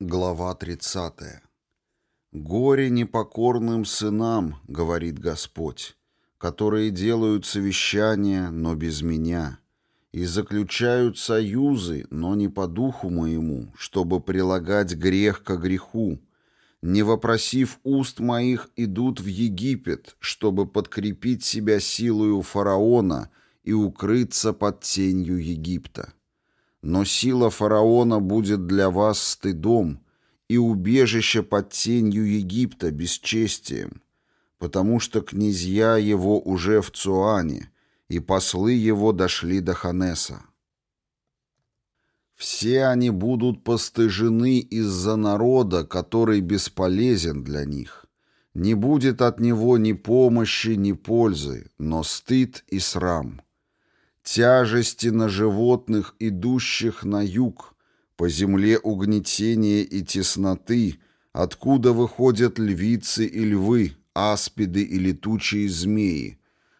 Глава 30. «Горе непокорным сынам, — говорит Господь, — которые делают совещания, но без меня, и заключают союзы, но не по духу моему, чтобы прилагать грех ко греху, не вопросив уст моих, идут в Египет, чтобы подкрепить себя силою фараона и укрыться под тенью Египта. Но сила фараона будет для вас стыдом, и убежище под тенью Египта бесчестием, потому что князья его уже в Цуане, и послы его дошли до Ханеса. Все они будут постыжены из-за народа, который бесполезен для них. Не будет от него ни помощи, ни пользы, но стыд и срам тяжести на животных, идущих на юг, по земле угнетения и тесноты, откуда выходят львицы и львы, аспиды и летучие змеи.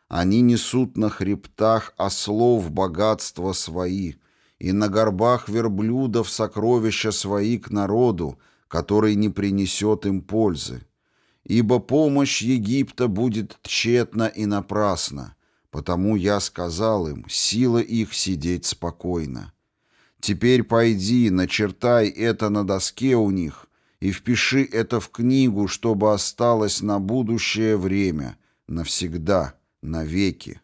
Они несут на хребтах ослов богатства свои, и на горбах верблюдов сокровища свои к народу, который не принесет им пользы. Ибо помощь Египта будет тщетна и напрасна, Потому я сказал им, сила их сидеть спокойно. Теперь пойди, начертай это на доске у них и впиши это в книгу, чтобы осталось на будущее время, навсегда, навеки.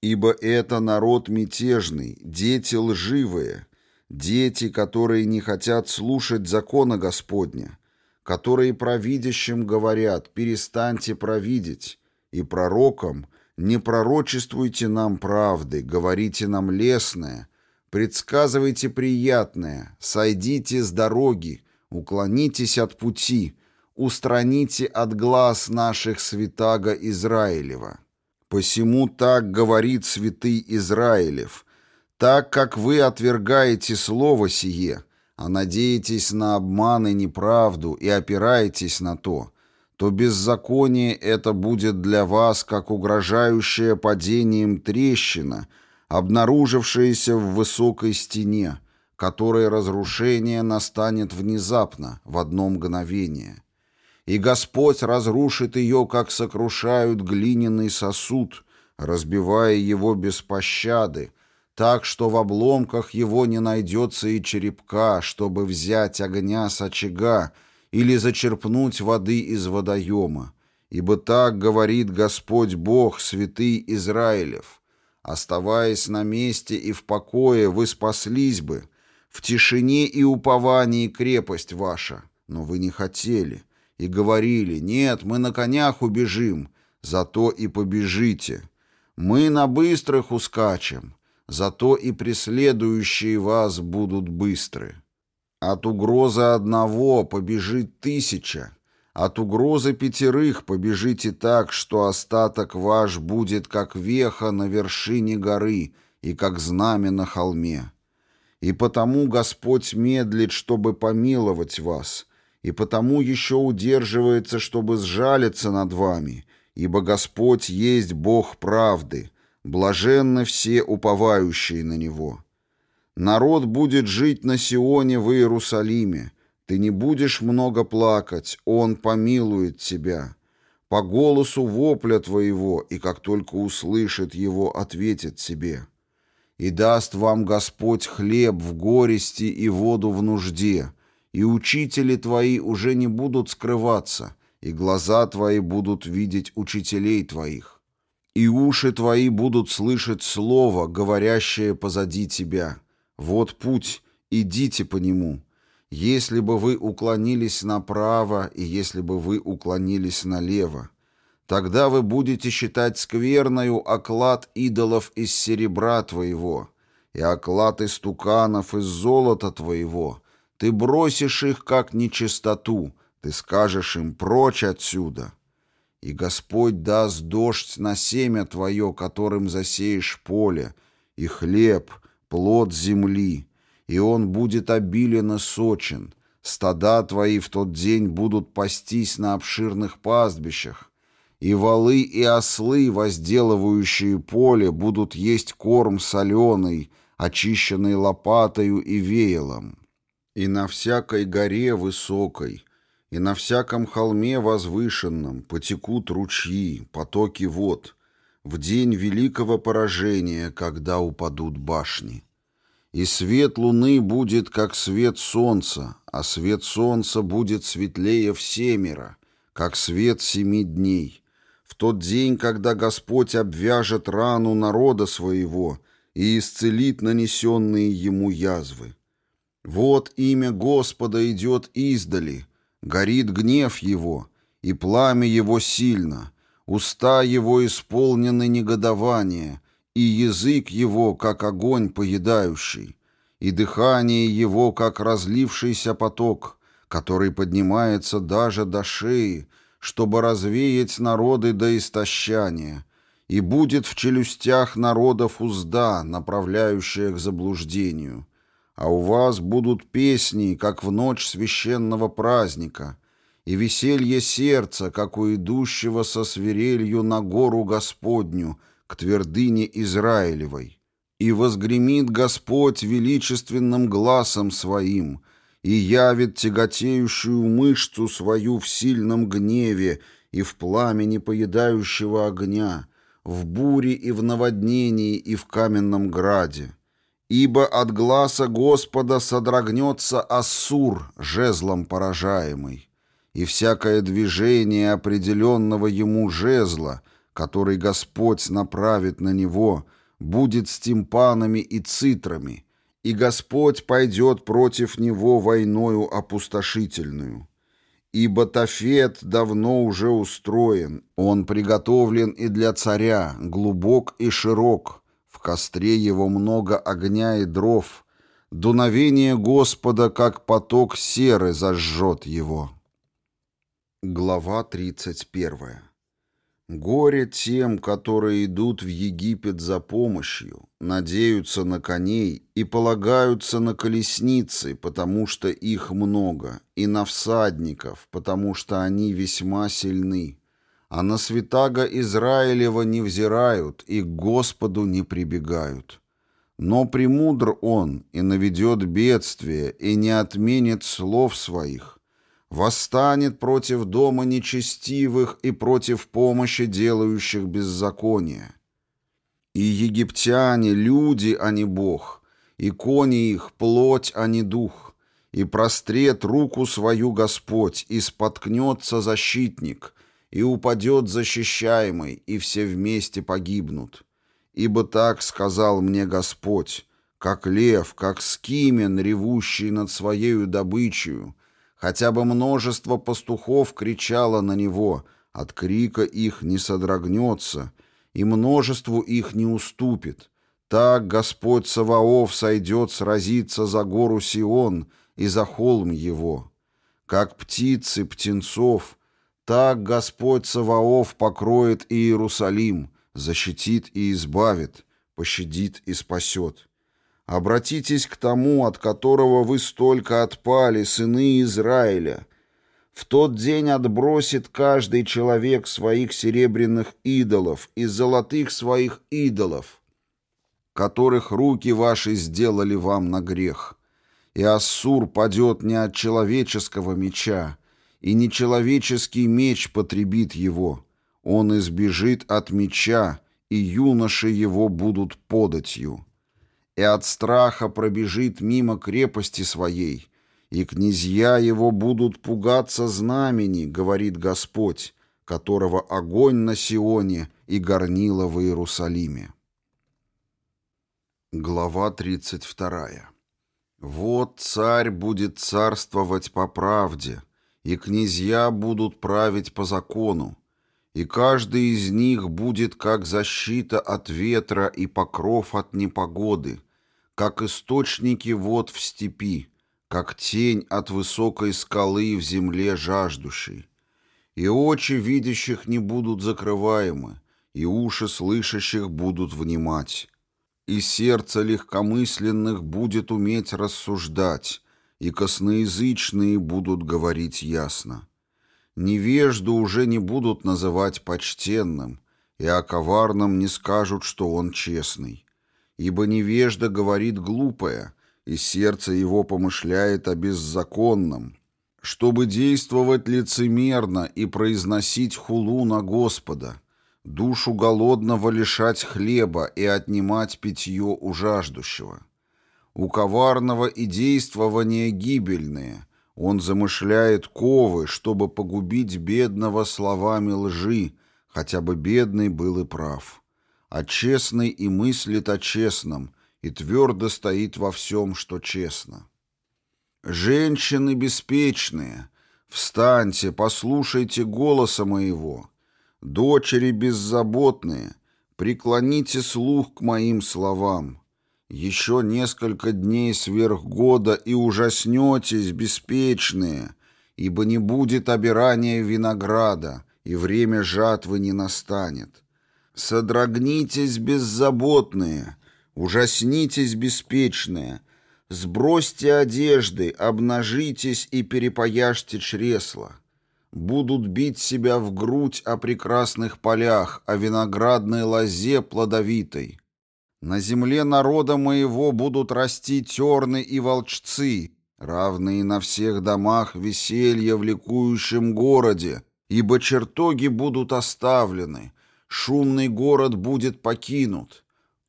Ибо это народ мятежный, дети лживые, дети, которые не хотят слушать закона Господня, которые провидящим говорят «перестаньте провидеть», и пророкам – не пророчествуйте нам правды, говорите нам лесное, предсказывайте приятное, сойдите с дороги, уклонитесь от пути, устраните от глаз наших святаго Израилева. Посему так говорит святый Израилев, так как вы отвергаете слово сие, а надеетесь на обман и неправду и опираетесь на то, то беззаконие это будет для вас как угрожающая падением трещина, обнаружившаяся в высокой стене, которой разрушение настанет внезапно, в одно мгновение. И Господь разрушит ее, как сокрушают глиняный сосуд, разбивая его без пощады, так что в обломках его не найдется и черепка, чтобы взять огня с очага, или зачерпнуть воды из водоема, ибо так говорит Господь Бог, святый Израилев. Оставаясь на месте и в покое, вы спаслись бы, в тишине и уповании крепость ваша, но вы не хотели и говорили, нет, мы на конях убежим, зато и побежите. Мы на быстрых ускачем, зато и преследующие вас будут быстры. От угрозы одного побежит тысяча, от угрозы пятерых побежите так, что остаток ваш будет как веха на вершине горы и как знамя на холме. И потому Господь медлит, чтобы помиловать вас, и потому еще удерживается, чтобы сжалиться над вами, ибо Господь есть Бог правды, блаженны все уповающие на Него». Народ будет жить на Сионе в Иерусалиме. Ты не будешь много плакать, Он помилует тебя. По голосу вопля твоего, и как только услышит его, ответит тебе. И даст вам Господь хлеб в горести и воду в нужде, и учители твои уже не будут скрываться, и глаза твои будут видеть учителей твоих. И уши твои будут слышать слово, говорящее позади тебя» Вот путь, идите по нему. Если бы вы уклонились направо и если бы вы уклонились налево, тогда вы будете считать скверною оклад идолов из серебра твоего и оклад из туканов из золота твоего. Ты бросишь их как нечистоту, ты скажешь им прочь отсюда. И Господь даст дождь на семя твое, которым засеешь поле, и хлеб — плод земли, и он будет обилен и сочен. Стада твои в тот день будут пастись на обширных пастбищах, и валы и ослы, возделывающие поле, будут есть корм соленый, очищенный лопатою и веялом. И на всякой горе высокой, и на всяком холме возвышенном потекут ручьи, потоки вод, в день великого поражения, когда упадут башни. И свет луны будет, как свет солнца, а свет солнца будет светлее всемира, как свет семи дней, в тот день, когда Господь обвяжет рану народа своего и исцелит нанесенные ему язвы. Вот имя Господа идет издали, горит гнев его, и пламя его сильно, уста его исполнены негодования, и язык его, как огонь поедающий, и дыхание его, как разлившийся поток, который поднимается даже до шеи, чтобы развеять народы до истощания, и будет в челюстях народов узда, направляющая к заблуждению. А у вас будут песни, как в ночь священного праздника, и веселье сердца, как у идущего со свирелью на гору Господню, к твердыне Израилевой. И возгремит Господь величественным глазом своим, и явит тяготеющую мышцу свою в сильном гневе и в пламени поедающего огня, в буре и в наводнении и в каменном граде. Ибо от глаза Господа содрогнется Ассур, жезлом поражаемый, и всякое движение определенного ему жезла — который Господь направит на него, будет с тимпанами и цитрами, и Господь пойдет против него войною опустошительную. Ибо Тафет давно уже устроен, он приготовлен и для царя, глубок и широк, в костре его много огня и дров, дуновение Господа, как поток серы, зажжет его». Глава тридцать первая Горе тем, которые идут в Египет за помощью, надеются на коней и полагаются на колесницы, потому что их много, и на всадников, потому что они весьма сильны, а на святаго Израилева не взирают и к Господу не прибегают. Но премудр он и наведет бедствие, и не отменит слов своих, восстанет против дома нечестивых и против помощи делающих беззаконие. И египтяне — люди, а не Бог, и кони их — плоть, а не дух, и прострет руку свою Господь, и споткнется защитник, и упадет защищаемый, и все вместе погибнут. Ибо так сказал мне Господь, как лев, как скимен, ревущий над своею добычей, Хотя бы множество пастухов кричало на него, от крика их не содрогнется, и множеству их не уступит. Так Господь Саваоф сойдет сразиться за гору Сион и за холм его. Как птицы птенцов, так Господь Саваоф покроет Иерусалим, защитит и избавит, пощадит и спасет. Обратитесь к тому, от которого вы столько отпали, сыны Израиля. В тот день отбросит каждый человек своих серебряных идолов и золотых своих идолов, которых руки ваши сделали вам на грех. И Ассур падет не от человеческого меча, и нечеловеческий меч потребит его. Он избежит от меча, и юноши его будут податью и от страха пробежит мимо крепости своей, и князья его будут пугаться знамени, говорит Господь, которого огонь на Сионе и горнило в Иерусалиме. Глава 32. «Вот царь будет царствовать по правде, и князья будут править по закону, и каждый из них будет как защита от ветра и покров от непогоды, как источники вод в степи, как тень от высокой скалы в земле жаждущей. И очи видящих не будут закрываемы, и уши слышащих будут внимать. И сердце легкомысленных будет уметь рассуждать, и косноязычные будут говорить ясно. Невежду уже не будут называть почтенным, и о коварном не скажут, что он честный ибо невежда говорит глупое, и сердце его помышляет о беззаконном, чтобы действовать лицемерно и произносить хулу на Господа, душу голодного лишать хлеба и отнимать питье у жаждущего. У коварного и действования гибельные, он замышляет ковы, чтобы погубить бедного словами лжи, хотя бы бедный был и прав. А честный и мыслит о честном, и твердо стоит во всем, что честно. Женщины беспечные, встаньте, послушайте голоса моего. Дочери беззаботные, преклоните слух к моим словам. Еще несколько дней сверх года и ужаснетесь, беспечные, ибо не будет обирания винограда, и время жатвы не настанет. Содрогнитесь, беззаботные, ужаснитесь, беспечные, сбросьте одежды, обнажитесь и перепояжьте чресла. Будут бить себя в грудь о прекрасных полях, о виноградной лозе плодовитой. На земле народа моего будут расти терны и волчцы, равные на всех домах веселья в ликующем городе, ибо чертоги будут оставлены, шумный город будет покинут.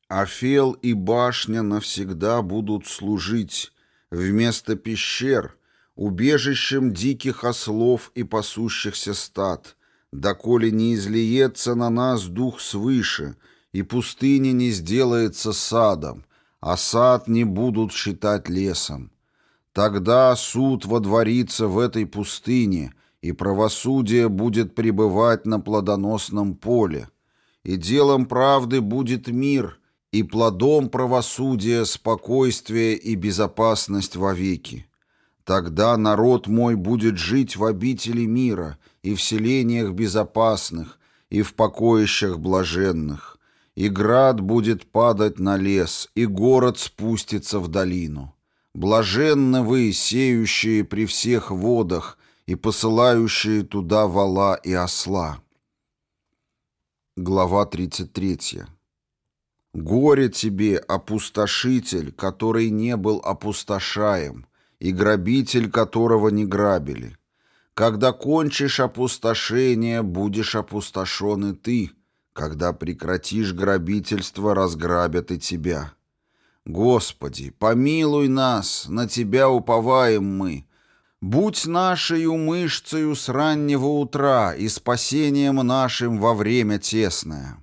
Афел и башня навсегда будут служить вместо пещер, убежищем диких ослов и пасущихся стад, доколе не излиется на нас дух свыше — и пустыня не сделается садом, а сад не будут считать лесом. Тогда суд водворится в этой пустыне, и правосудие будет пребывать на плодоносном поле, и делом правды будет мир, и плодом правосудия спокойствие и безопасность вовеки. Тогда народ мой будет жить в обители мира и в селениях безопасных, и в покоищах блаженных и град будет падать на лес, и город спустится в долину. Блаженны вы, сеющие при всех водах и посылающие туда вала и осла. Глава 33. Горе тебе, опустошитель, который не был опустошаем, и грабитель, которого не грабили. Когда кончишь опустошение, будешь опустошен и ты, когда прекратишь грабительство, разграбят и тебя. Господи, помилуй нас, на Тебя уповаем мы. Будь нашею мышцею с раннего утра и спасением нашим во время тесное.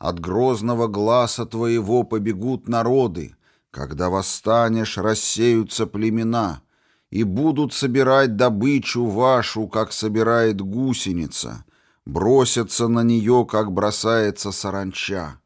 От грозного глаза Твоего побегут народы, когда восстанешь, рассеются племена, и будут собирать добычу вашу, как собирает гусеница, бросятся на нее, как бросается саранча.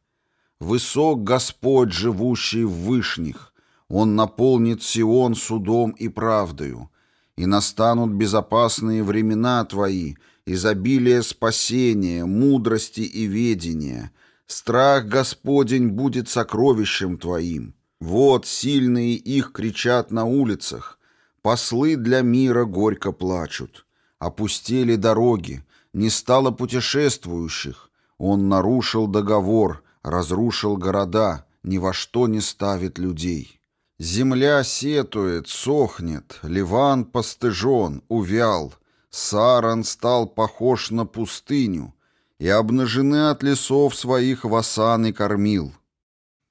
Высок Господь, живущий в вышних, Он наполнит Сион судом и правдою, и настанут безопасные времена Твои, изобилие спасения, мудрости и ведения. Страх Господень будет сокровищем Твоим. Вот сильные их кричат на улицах, послы для мира горько плачут. Опустели дороги, не стало путешествующих. Он нарушил договор, разрушил города, ни во что не ставит людей. Земля сетует, сохнет, Ливан постыжен, увял, Саран стал похож на пустыню, и обнажены от лесов своих васан и кормил.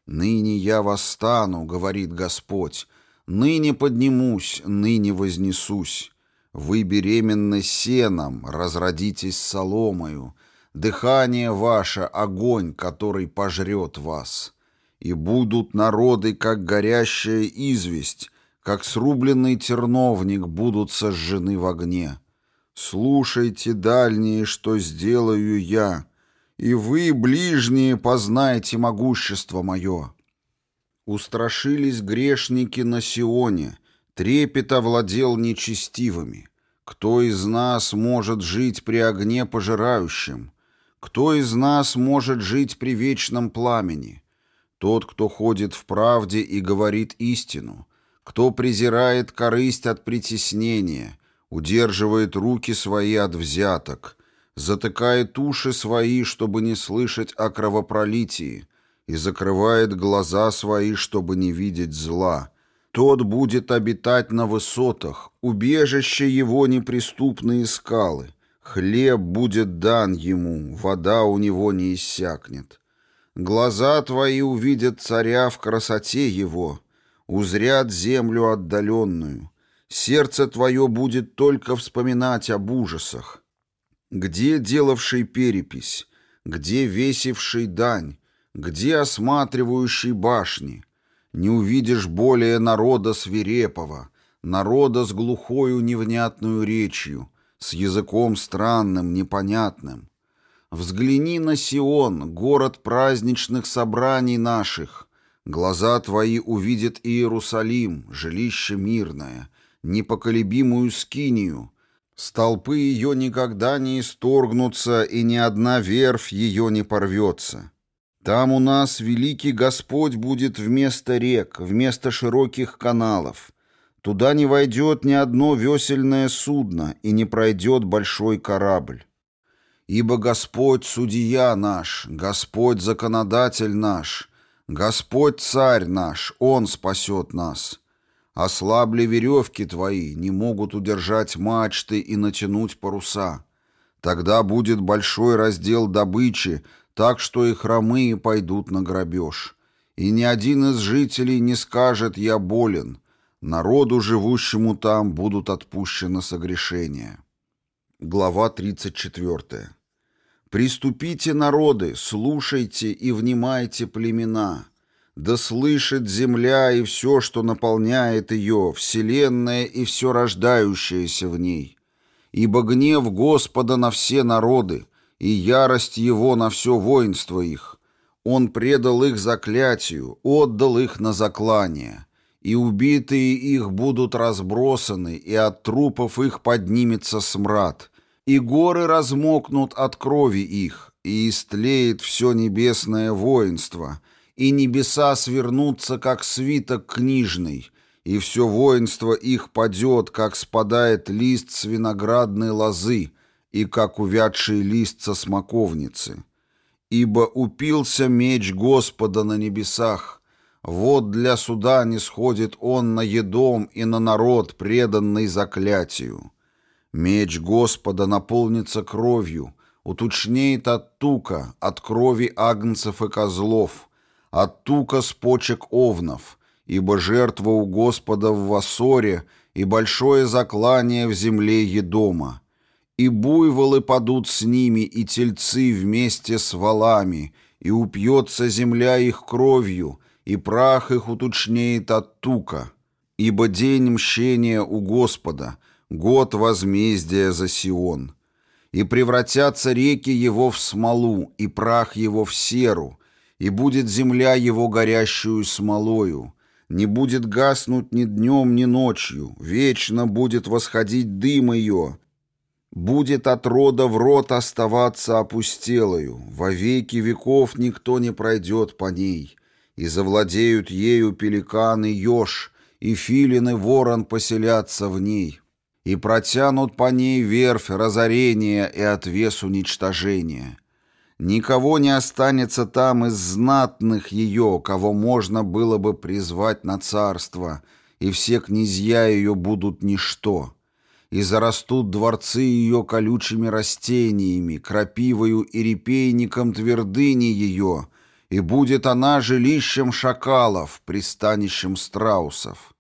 «Ныне я восстану», — говорит Господь, — «ныне поднимусь, ныне вознесусь». Вы беременны сеном, разродитесь соломою, дыхание ваше — огонь, который пожрет вас. И будут народы, как горящая известь, как срубленный терновник будут сожжены в огне. Слушайте, дальние, что сделаю я, и вы, ближние, познайте могущество мое. Устрашились грешники на Сионе — Трепет овладел нечестивыми. Кто из нас может жить при огне пожирающем? Кто из нас может жить при вечном пламени? Тот, кто ходит в правде и говорит истину, кто презирает корысть от притеснения, удерживает руки свои от взяток, затыкает уши свои, чтобы не слышать о кровопролитии, и закрывает глаза свои, чтобы не видеть зла, Тот будет обитать на высотах, убежище его неприступные скалы. Хлеб будет дан ему, вода у него не иссякнет. Глаза твои увидят царя в красоте его, узрят землю отдаленную. Сердце твое будет только вспоминать об ужасах. Где делавший перепись, где весивший дань, где осматривающий башни? Не увидишь более народа свирепого, народа с глухою невнятную речью, с языком странным, непонятным. Взгляни на Сион, город праздничных собраний наших. Глаза твои увидят Иерусалим, жилище мирное, непоколебимую скинию. Столпы ее никогда не исторгнутся, и ни одна верфь ее не порвется. Там у нас великий Господь будет вместо рек, вместо широких каналов. Туда не войдет ни одно весельное судно, и не пройдет большой корабль. Ибо Господь судья наш, Господь законодатель наш, Господь царь наш, Он спасет нас. Ослабли веревки твои, не могут удержать мачты и натянуть паруса. Тогда будет большой раздел добычи, так что и хромые пойдут на грабеж. И ни один из жителей не скажет «я болен», народу, живущему там, будут отпущены согрешения. Глава 34. «Приступите, народы, слушайте и внимайте племена. Да слышит земля и все, что наполняет ее, вселенная и все рождающееся в ней. Ибо гнев Господа на все народы, и ярость его на все воинство их. Он предал их заклятию, отдал их на заклание» и убитые их будут разбросаны, и от трупов их поднимется смрад, и горы размокнут от крови их, и истлеет все небесное воинство, и небеса свернутся, как свиток книжный, и все воинство их падет, как спадает лист с виноградной лозы, и как увядший лист со смоковницы. Ибо упился меч Господа на небесах, вот для суда не сходит он на едом и на народ, преданный заклятию. Меч Господа наполнится кровью, уточнеет от тука, от крови агнцев и козлов, от тука с почек овнов, ибо жертва у Господа в Вассоре и большое заклание в земле Едома. И буйволы падут с ними, и тельцы вместе с валами, и упьется земля их кровью, и прах их уточнеет от тука. Ибо день мщения у Господа, год возмездия за Сион. И превратятся реки его в смолу, и прах его в серу, и будет земля его горящую смолою, не будет гаснуть ни днем, ни ночью, вечно будет восходить дым ее, будет от рода в рот оставаться опустелою, во веки веков никто не пройдет по ней, и завладеют ею пеликаны еж, и филины ворон поселятся в ней, и протянут по ней верфь разорения и отвес уничтожения. Никого не останется там из знатных ее, кого можно было бы призвать на царство, и все князья ее будут ничто. И зарастут дворцы ее колючими растениями, крапивою и репейником твердыни ее, и будет она жилищем шакалов, пристанищем страусов.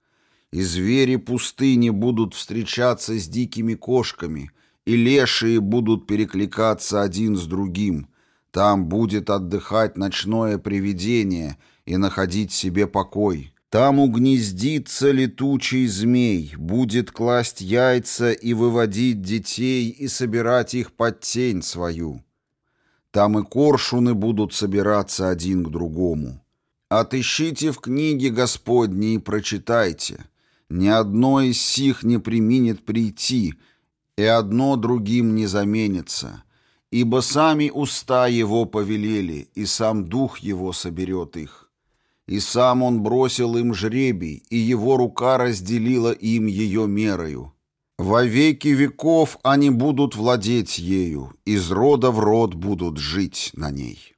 И звери пустыни будут встречаться с дикими кошками, и лешие будут перекликаться один с другим. Там будет отдыхать ночное привидение и находить себе покой. Там угнездится летучий змей, будет класть яйца и выводить детей и собирать их под тень свою. Там и коршуны будут собираться один к другому. Отыщите в книге Господней и прочитайте. Ни одно из сих не применит прийти, и одно другим не заменится. Ибо сами уста его повелели, и сам дух его соберет их. И сам он бросил им жребий, и его рука разделила им ее мерою. Во веки веков они будут владеть ею, из рода в род будут жить на ней.